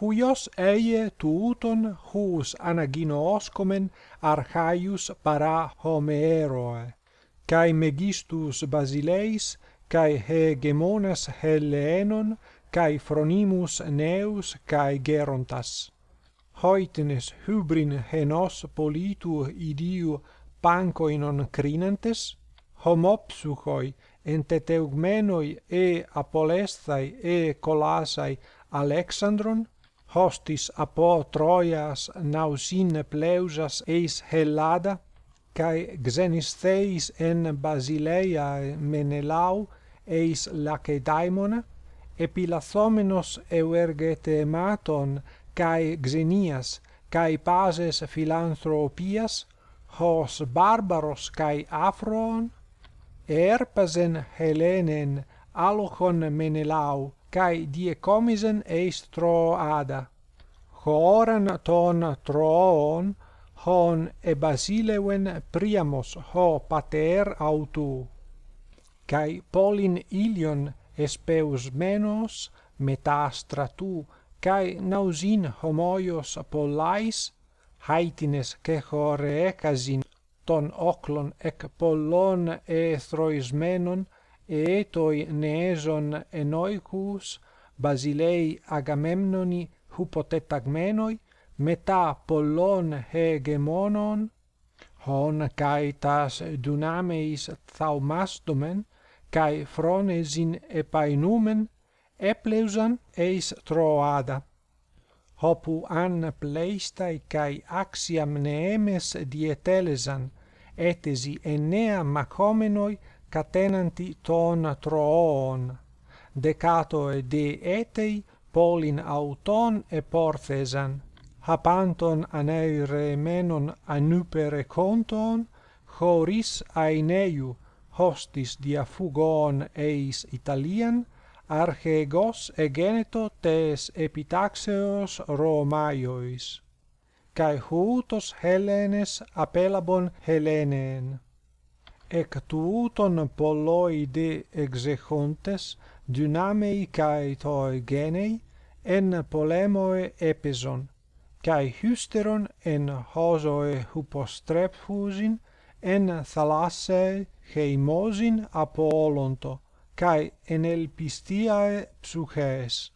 huios eie tuuton hus anaginooskomen archaius para homeeroe kai megistus basileis kai hegemonas helleenon kai phronimus neus kai gerontas. Hoitenes hybrin henos politu idiu pancoinon crinantes homopsuchoi enteteugmenoi e apolesthai e colasai Alexandron hostis apo Troias nausin pleusas eis Hellada, cae xenistheis en Basileia menelau eis Lacedaimona, epilathomenos euergetematon cae xenias, cae pases philanthropias, hos barbaros cae afroon, erpasen Helenen alochon menelau kai die komisen eis troada. Horan ton troon hon e basilewen priamos ho pater autu. Kai polin ilion espeus menos metastratu kai nausin homoios pollais haitines ke hore ton oclon ec pollon e throismenon etoi neeson enoicus basilei agamemnoni hypotetagmenoi μετά πολλών χεγεμόνων, χων καί τας δυνάμεις θαυμάστομεν, καί φρόνεζιν επαϊνούμεν, έπλευσαν εις Τροάδα. Όπου αν πλεισταί καί άξιαμ νεέμες διετέλεζαν, έτεζι εννέα μαχόμενοι catenanti ton troon e de etei polin auton e porthesan hapanton aneire menon anupere conton choris aineiu hostis dia fugon eis italian archegos egeneto tes epitaxeos romaiois kai hutos helenes apelabon heleneen ec tu uton polloide exechontes dynamei kai toi genei en polemoe epeson kai hysteron en hosoe hypostrephusin en thalassae heimosin apolonto kai en elpistiae psyches